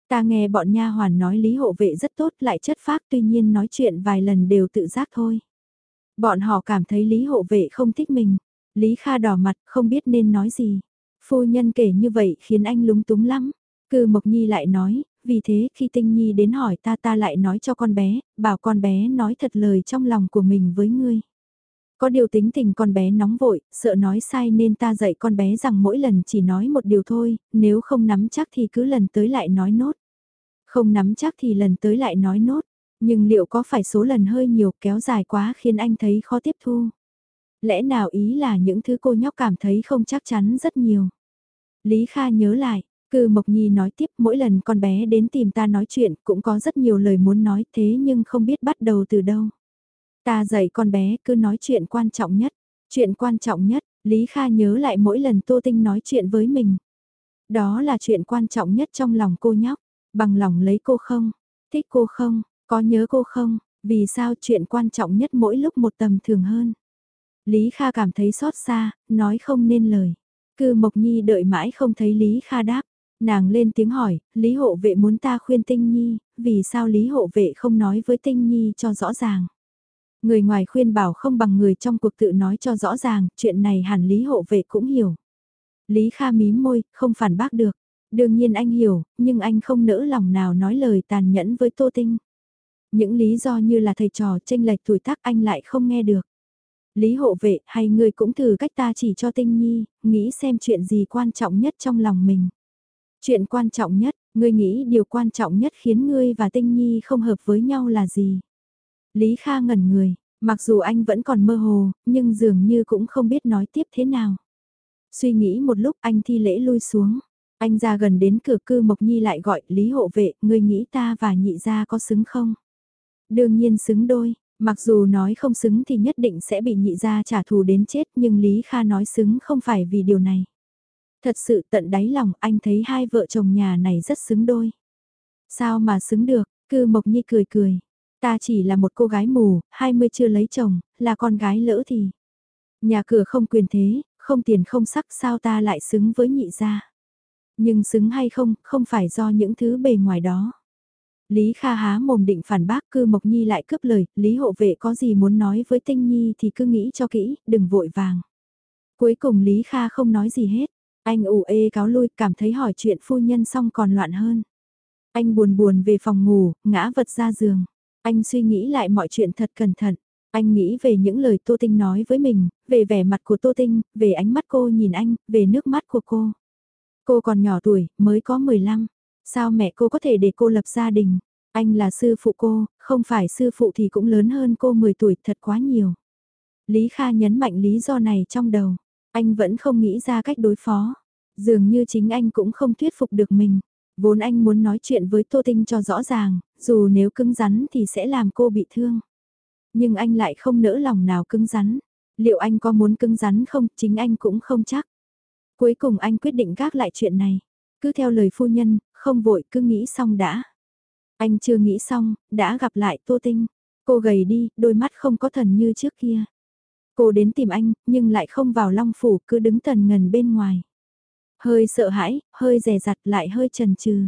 Ta nghe bọn nha hoàn nói Lý hộ vệ rất tốt lại chất phác tuy nhiên nói chuyện vài lần đều tự giác thôi. Bọn họ cảm thấy Lý hộ vệ không thích mình. Lý Kha đỏ mặt không biết nên nói gì. Phu nhân kể như vậy khiến anh lúng túng lắm. Cư Mộc Nhi lại nói, vì thế khi Tinh Nhi đến hỏi ta ta lại nói cho con bé, bảo con bé nói thật lời trong lòng của mình với ngươi. Có điều tính tình con bé nóng vội, sợ nói sai nên ta dạy con bé rằng mỗi lần chỉ nói một điều thôi, nếu không nắm chắc thì cứ lần tới lại nói nốt. Không nắm chắc thì lần tới lại nói nốt, nhưng liệu có phải số lần hơi nhiều kéo dài quá khiến anh thấy khó tiếp thu? Lẽ nào ý là những thứ cô nhóc cảm thấy không chắc chắn rất nhiều? Lý Kha nhớ lại, Cư Mộc Nhi nói tiếp mỗi lần con bé đến tìm ta nói chuyện cũng có rất nhiều lời muốn nói thế nhưng không biết bắt đầu từ đâu. Ta dạy con bé cứ nói chuyện quan trọng nhất. Chuyện quan trọng nhất, Lý Kha nhớ lại mỗi lần Tô Tinh nói chuyện với mình. Đó là chuyện quan trọng nhất trong lòng cô nhóc. Bằng lòng lấy cô không? Thích cô không? Có nhớ cô không? Vì sao chuyện quan trọng nhất mỗi lúc một tầm thường hơn? Lý Kha cảm thấy xót xa, nói không nên lời. Cư Mộc Nhi đợi mãi không thấy Lý Kha đáp. Nàng lên tiếng hỏi, Lý hộ vệ muốn ta khuyên Tinh Nhi, vì sao Lý hộ vệ không nói với Tinh Nhi cho rõ ràng. Người ngoài khuyên bảo không bằng người trong cuộc tự nói cho rõ ràng, chuyện này hẳn Lý hộ vệ cũng hiểu. Lý Kha mím môi, không phản bác được. Đương nhiên anh hiểu, nhưng anh không nỡ lòng nào nói lời tàn nhẫn với Tô Tinh. Những lý do như là thầy trò tranh lệch tuổi tác anh lại không nghe được. Lý hộ vệ hay người cũng thử cách ta chỉ cho Tinh Nhi, nghĩ xem chuyện gì quan trọng nhất trong lòng mình. Chuyện quan trọng nhất, ngươi nghĩ điều quan trọng nhất khiến ngươi và Tinh Nhi không hợp với nhau là gì? Lý Kha ngẩn người, mặc dù anh vẫn còn mơ hồ, nhưng dường như cũng không biết nói tiếp thế nào. Suy nghĩ một lúc anh thi lễ lui xuống. Anh ra gần đến cửa cư Mộc Nhi lại gọi Lý hộ vệ, ngươi nghĩ ta và nhị gia có xứng không? Đương nhiên xứng đôi, mặc dù nói không xứng thì nhất định sẽ bị nhị gia trả thù đến chết nhưng Lý Kha nói xứng không phải vì điều này. Thật sự tận đáy lòng anh thấy hai vợ chồng nhà này rất xứng đôi. Sao mà xứng được, cư Mộc Nhi cười cười. Ta chỉ là một cô gái mù, 20 chưa lấy chồng, là con gái lỡ thì. Nhà cửa không quyền thế, không tiền không sắc sao ta lại xứng với nhị gia. Nhưng xứng hay không, không phải do những thứ bề ngoài đó. Lý Kha há mồm định phản bác cư Mộc Nhi lại cướp lời, Lý hộ vệ có gì muốn nói với Tinh Nhi thì cứ nghĩ cho kỹ, đừng vội vàng. Cuối cùng Lý Kha không nói gì hết, anh ủ ê cáo lui cảm thấy hỏi chuyện phu nhân xong còn loạn hơn. Anh buồn buồn về phòng ngủ, ngã vật ra giường. Anh suy nghĩ lại mọi chuyện thật cẩn thận. Anh nghĩ về những lời Tô Tinh nói với mình, về vẻ mặt của Tô Tinh, về ánh mắt cô nhìn anh, về nước mắt của cô. Cô còn nhỏ tuổi, mới có 15. Sao mẹ cô có thể để cô lập gia đình? Anh là sư phụ cô, không phải sư phụ thì cũng lớn hơn cô 10 tuổi thật quá nhiều. Lý Kha nhấn mạnh lý do này trong đầu. Anh vẫn không nghĩ ra cách đối phó. Dường như chính anh cũng không thuyết phục được mình. Vốn anh muốn nói chuyện với Tô Tinh cho rõ ràng, dù nếu cứng rắn thì sẽ làm cô bị thương. Nhưng anh lại không nỡ lòng nào cứng rắn. Liệu anh có muốn cứng rắn không, chính anh cũng không chắc. Cuối cùng anh quyết định gác lại chuyện này. Cứ theo lời phu nhân, không vội cứ nghĩ xong đã. Anh chưa nghĩ xong, đã gặp lại Tô Tinh. Cô gầy đi, đôi mắt không có thần như trước kia. Cô đến tìm anh, nhưng lại không vào long phủ, cứ đứng tần ngần bên ngoài. Hơi sợ hãi, hơi rè rặt lại hơi chần chừ.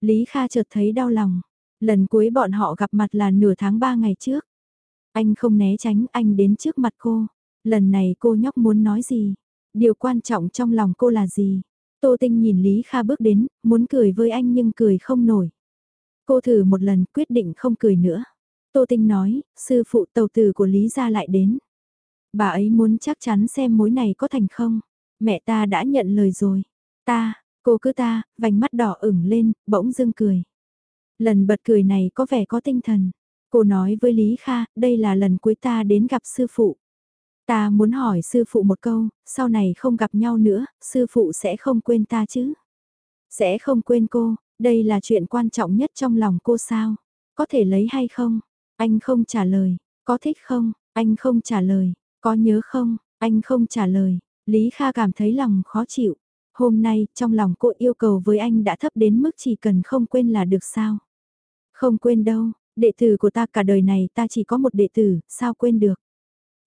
Lý Kha chợt thấy đau lòng. Lần cuối bọn họ gặp mặt là nửa tháng ba ngày trước. Anh không né tránh, anh đến trước mặt cô. Lần này cô nhóc muốn nói gì? Điều quan trọng trong lòng cô là gì? Tô Tinh nhìn Lý Kha bước đến, muốn cười với anh nhưng cười không nổi. Cô thử một lần quyết định không cười nữa. Tô Tinh nói, sư phụ tàu tử của Lý gia lại đến. Bà ấy muốn chắc chắn xem mối này có thành không. Mẹ ta đã nhận lời rồi. Ta, cô cứ ta, vành mắt đỏ ửng lên, bỗng dưng cười. Lần bật cười này có vẻ có tinh thần. Cô nói với Lý Kha, đây là lần cuối ta đến gặp sư phụ. Ta muốn hỏi sư phụ một câu, sau này không gặp nhau nữa, sư phụ sẽ không quên ta chứ? Sẽ không quên cô, đây là chuyện quan trọng nhất trong lòng cô sao? Có thể lấy hay không? Anh không trả lời, có thích không? Anh không trả lời, có nhớ không? Anh không trả lời, Lý Kha cảm thấy lòng khó chịu. Hôm nay, trong lòng cô yêu cầu với anh đã thấp đến mức chỉ cần không quên là được sao? Không quên đâu, đệ tử của ta cả đời này ta chỉ có một đệ tử, sao quên được?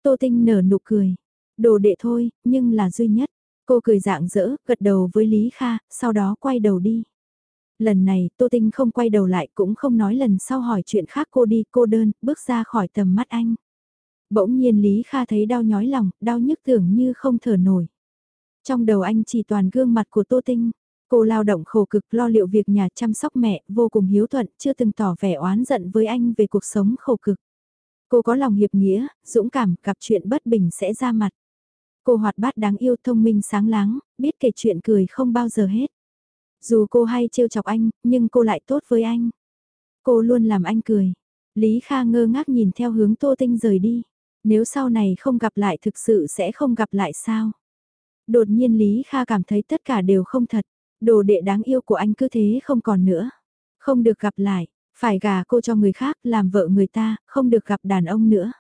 Tô Tinh nở nụ cười. Đồ đệ thôi, nhưng là duy nhất. Cô cười dạng dỡ, gật đầu với Lý Kha, sau đó quay đầu đi. Lần này, Tô Tinh không quay đầu lại cũng không nói lần sau hỏi chuyện khác cô đi cô đơn, bước ra khỏi tầm mắt anh. Bỗng nhiên Lý Kha thấy đau nhói lòng, đau nhức tưởng như không thở nổi. Trong đầu anh chỉ toàn gương mặt của Tô Tinh. Cô lao động khổ cực lo liệu việc nhà chăm sóc mẹ, vô cùng hiếu thuận, chưa từng tỏ vẻ oán giận với anh về cuộc sống khổ cực. Cô có lòng hiệp nghĩa, dũng cảm, gặp chuyện bất bình sẽ ra mặt. Cô hoạt bát đáng yêu thông minh sáng láng, biết kể chuyện cười không bao giờ hết. Dù cô hay trêu chọc anh, nhưng cô lại tốt với anh. Cô luôn làm anh cười. Lý Kha ngơ ngác nhìn theo hướng Tô Tinh rời đi. Nếu sau này không gặp lại thực sự sẽ không gặp lại sao? Đột nhiên Lý Kha cảm thấy tất cả đều không thật. Đồ đệ đáng yêu của anh cứ thế không còn nữa. Không được gặp lại, phải gả cô cho người khác làm vợ người ta, không được gặp đàn ông nữa.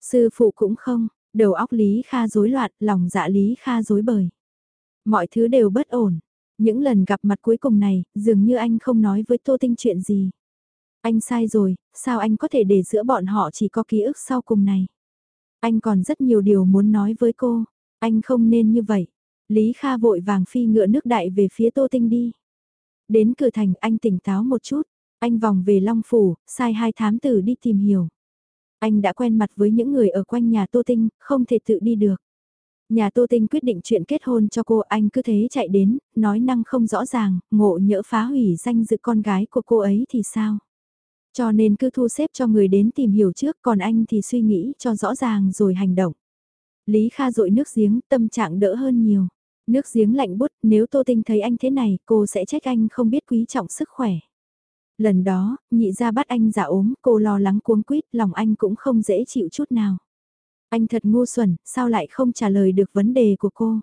Sư phụ cũng không, đầu óc Lý Kha rối loạn, lòng dạ Lý Kha rối bời. Mọi thứ đều bất ổn. Những lần gặp mặt cuối cùng này, dường như anh không nói với Tô Tinh chuyện gì. Anh sai rồi, sao anh có thể để giữa bọn họ chỉ có ký ức sau cùng này? Anh còn rất nhiều điều muốn nói với cô. Anh không nên như vậy. Lý Kha vội vàng phi ngựa nước đại về phía Tô Tinh đi. Đến cửa thành anh tỉnh táo một chút. Anh vòng về Long Phủ, sai hai thám tử đi tìm hiểu. Anh đã quen mặt với những người ở quanh nhà Tô Tinh, không thể tự đi được. Nhà Tô Tinh quyết định chuyện kết hôn cho cô, anh cứ thế chạy đến, nói năng không rõ ràng, ngộ nhỡ phá hủy danh dự con gái của cô ấy thì sao? Cho nên cứ thu xếp cho người đến tìm hiểu trước, còn anh thì suy nghĩ cho rõ ràng rồi hành động. Lý Kha dội nước giếng, tâm trạng đỡ hơn nhiều. Nước giếng lạnh bút, nếu Tô Tinh thấy anh thế này, cô sẽ trách anh không biết quý trọng sức khỏe. Lần đó, nhị ra bắt anh giả ốm, cô lo lắng cuống quýt, lòng anh cũng không dễ chịu chút nào. Anh thật ngu xuẩn, sao lại không trả lời được vấn đề của cô?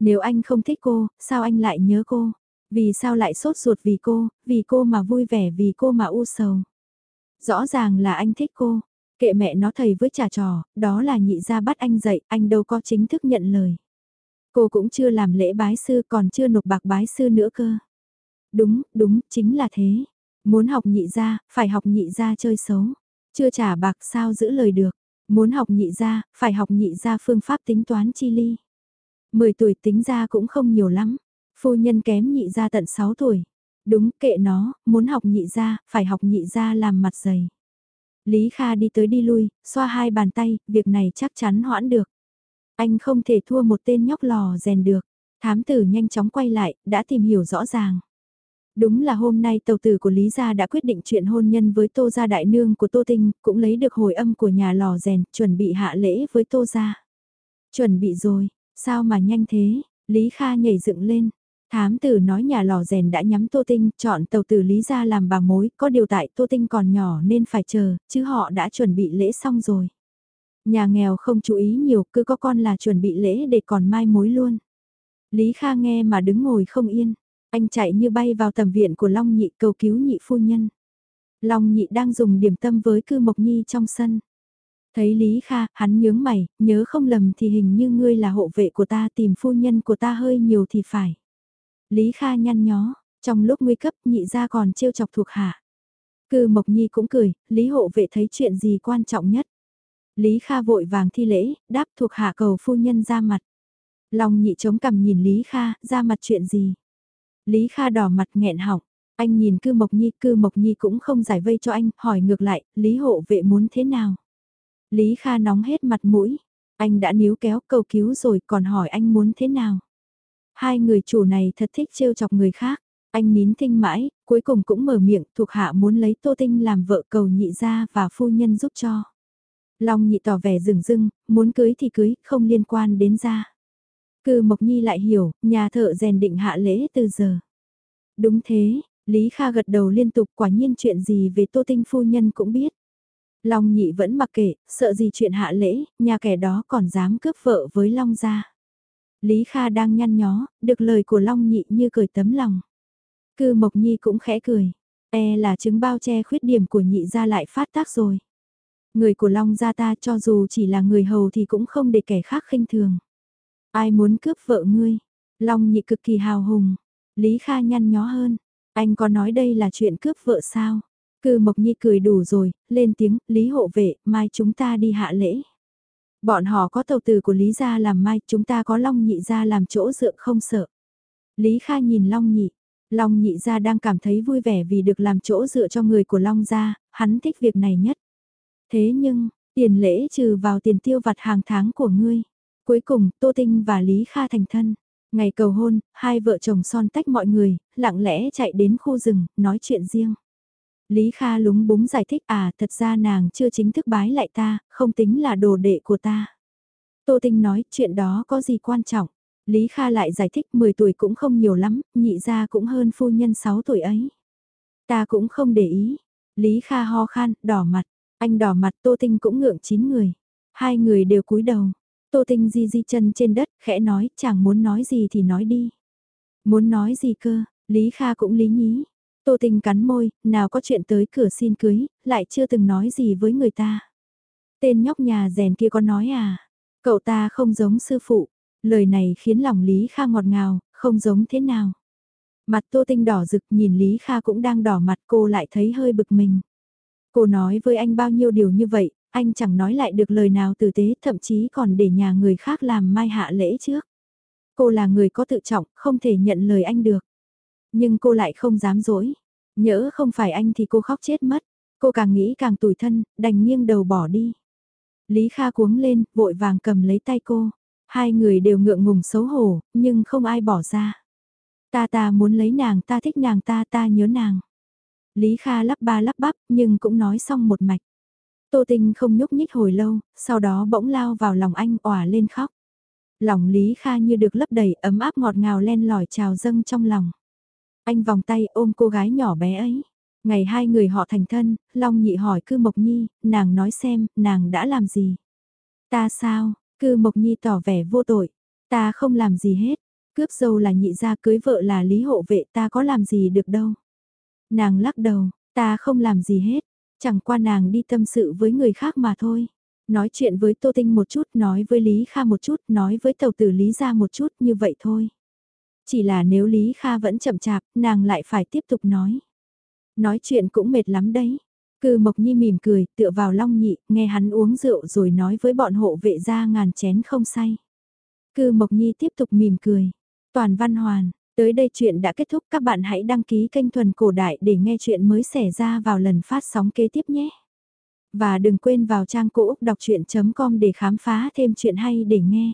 Nếu anh không thích cô, sao anh lại nhớ cô? Vì sao lại sốt ruột vì cô, vì cô mà vui vẻ vì cô mà u sầu? Rõ ràng là anh thích cô, kệ mẹ nó thầy với trà trò, đó là nhị gia bắt anh dậy, anh đâu có chính thức nhận lời. Cô cũng chưa làm lễ bái sư còn chưa nộp bạc bái sư nữa cơ. Đúng, đúng, chính là thế. Muốn học nhị gia phải học nhị gia chơi xấu. Chưa trả bạc sao giữ lời được. Muốn học nhị gia phải học nhị gia phương pháp tính toán chi ly. 10 tuổi tính ra cũng không nhiều lắm. Phu nhân kém nhị gia tận 6 tuổi. Đúng kệ nó, muốn học nhị ra, phải học nhị ra làm mặt dày. Lý Kha đi tới đi lui, xoa hai bàn tay, việc này chắc chắn hoãn được. Anh không thể thua một tên nhóc lò rèn được. Thám tử nhanh chóng quay lại, đã tìm hiểu rõ ràng. Đúng là hôm nay tàu tử của Lý Gia đã quyết định chuyện hôn nhân với Tô Gia Đại Nương của Tô Tinh, cũng lấy được hồi âm của nhà lò rèn, chuẩn bị hạ lễ với Tô Gia. Chuẩn bị rồi, sao mà nhanh thế, Lý Kha nhảy dựng lên. Thám tử nói nhà lò rèn đã nhắm Tô Tinh, chọn tàu tử Lý ra làm bà mối, có điều tại Tô Tinh còn nhỏ nên phải chờ, chứ họ đã chuẩn bị lễ xong rồi. Nhà nghèo không chú ý nhiều, cứ có con là chuẩn bị lễ để còn mai mối luôn. Lý Kha nghe mà đứng ngồi không yên, anh chạy như bay vào tầm viện của Long Nhị cầu cứu nhị phu nhân. Long Nhị đang dùng điểm tâm với cư Mộc Nhi trong sân. Thấy Lý Kha, hắn nhướng mày, nhớ không lầm thì hình như ngươi là hộ vệ của ta tìm phu nhân của ta hơi nhiều thì phải. Lý Kha nhăn nhó, trong lúc nguy cấp nhị ra còn trêu chọc thuộc hạ. Cư Mộc Nhi cũng cười, Lý hộ vệ thấy chuyện gì quan trọng nhất. Lý Kha vội vàng thi lễ, đáp thuộc hạ cầu phu nhân ra mặt. Long nhị chống cằm nhìn Lý Kha, ra mặt chuyện gì. Lý Kha đỏ mặt nghẹn họng, anh nhìn cư Mộc Nhi, cư Mộc Nhi cũng không giải vây cho anh, hỏi ngược lại, Lý hộ vệ muốn thế nào. Lý Kha nóng hết mặt mũi, anh đã níu kéo cầu cứu rồi còn hỏi anh muốn thế nào. Hai người chủ này thật thích trêu chọc người khác, anh nín thinh mãi, cuối cùng cũng mở miệng thuộc hạ muốn lấy Tô Tinh làm vợ cầu nhị gia và phu nhân giúp cho. Long nhị tỏ vẻ rừng rưng, muốn cưới thì cưới, không liên quan đến gia Cư Mộc Nhi lại hiểu, nhà thợ rèn định hạ lễ từ giờ. Đúng thế, Lý Kha gật đầu liên tục quả nhiên chuyện gì về Tô Tinh phu nhân cũng biết. Long nhị vẫn mặc kệ, sợ gì chuyện hạ lễ, nhà kẻ đó còn dám cướp vợ với Long gia. Lý Kha đang nhăn nhó, được lời của Long nhị như cười tấm lòng. Cư Mộc Nhi cũng khẽ cười, e là chứng bao che khuyết điểm của nhị gia lại phát tác rồi. Người của Long gia ta cho dù chỉ là người hầu thì cũng không để kẻ khác khinh thường. Ai muốn cướp vợ ngươi? Long nhị cực kỳ hào hùng. Lý Kha nhăn nhó hơn. Anh có nói đây là chuyện cướp vợ sao? Cư Mộc Nhi cười đủ rồi, lên tiếng, Lý hộ vệ, mai chúng ta đi hạ lễ. Bọn họ có tàu từ của Lý gia làm mai, chúng ta có Long nhị gia làm chỗ dựa không sợ. Lý Kha nhìn Long nhị, Long nhị gia đang cảm thấy vui vẻ vì được làm chỗ dựa cho người của Long gia, hắn thích việc này nhất. Thế nhưng, tiền lễ trừ vào tiền tiêu vặt hàng tháng của ngươi. Cuối cùng, Tô Tinh và Lý Kha thành thân. Ngày cầu hôn, hai vợ chồng son tách mọi người, lặng lẽ chạy đến khu rừng, nói chuyện riêng. Lý Kha lúng búng giải thích à thật ra nàng chưa chính thức bái lại ta, không tính là đồ đệ của ta. Tô Tinh nói chuyện đó có gì quan trọng. Lý Kha lại giải thích 10 tuổi cũng không nhiều lắm, nhị ra cũng hơn phu nhân 6 tuổi ấy. Ta cũng không để ý. Lý Kha ho khan, đỏ mặt. Anh đỏ mặt Tô Tinh cũng ngượng chín người. Hai người đều cúi đầu. Tô Tinh di di chân trên đất, khẽ nói, chàng muốn nói gì thì nói đi. Muốn nói gì cơ, Lý Kha cũng lý nhí. Tô Tinh cắn môi, nào có chuyện tới cửa xin cưới, lại chưa từng nói gì với người ta. Tên nhóc nhà rèn kia có nói à, cậu ta không giống sư phụ. Lời này khiến lòng Lý Kha ngọt ngào, không giống thế nào. Mặt Tô Tinh đỏ rực nhìn Lý Kha cũng đang đỏ mặt cô lại thấy hơi bực mình. Cô nói với anh bao nhiêu điều như vậy, anh chẳng nói lại được lời nào tử tế thậm chí còn để nhà người khác làm mai hạ lễ trước. Cô là người có tự trọng, không thể nhận lời anh được. Nhưng cô lại không dám dỗi. Nhỡ không phải anh thì cô khóc chết mất. Cô càng nghĩ càng tủi thân, đành nghiêng đầu bỏ đi. Lý Kha cuống lên, vội vàng cầm lấy tay cô. Hai người đều ngượng ngùng xấu hổ, nhưng không ai bỏ ra. Ta ta muốn lấy nàng ta thích nàng ta ta nhớ nàng. Lý Kha lắp ba lắp bắp nhưng cũng nói xong một mạch. Tô Tinh không nhúc nhích hồi lâu, sau đó bỗng lao vào lòng anh òa lên khóc. Lòng Lý Kha như được lấp đầy ấm áp ngọt ngào len lỏi trào dâng trong lòng. Anh vòng tay ôm cô gái nhỏ bé ấy. Ngày hai người họ thành thân, Long nhị hỏi cư Mộc Nhi, nàng nói xem, nàng đã làm gì? Ta sao? Cư Mộc Nhi tỏ vẻ vô tội. Ta không làm gì hết. Cướp dâu là nhị gia cưới vợ là lý hộ vệ ta có làm gì được đâu. Nàng lắc đầu, ta không làm gì hết. Chẳng qua nàng đi tâm sự với người khác mà thôi. Nói chuyện với Tô Tinh một chút, nói với Lý Kha một chút, nói với tàu tử Lý ra một chút như vậy thôi. Chỉ là nếu Lý Kha vẫn chậm chạp, nàng lại phải tiếp tục nói. Nói chuyện cũng mệt lắm đấy. Cư Mộc Nhi mỉm cười, tựa vào Long Nhị, nghe hắn uống rượu rồi nói với bọn hộ vệ ra ngàn chén không say. Cư Mộc Nhi tiếp tục mỉm cười. Toàn văn hoàn, tới đây chuyện đã kết thúc các bạn hãy đăng ký kênh Thuần Cổ Đại để nghe chuyện mới xảy ra vào lần phát sóng kế tiếp nhé. Và đừng quên vào trang cũ đọc chuyện.com để khám phá thêm chuyện hay để nghe.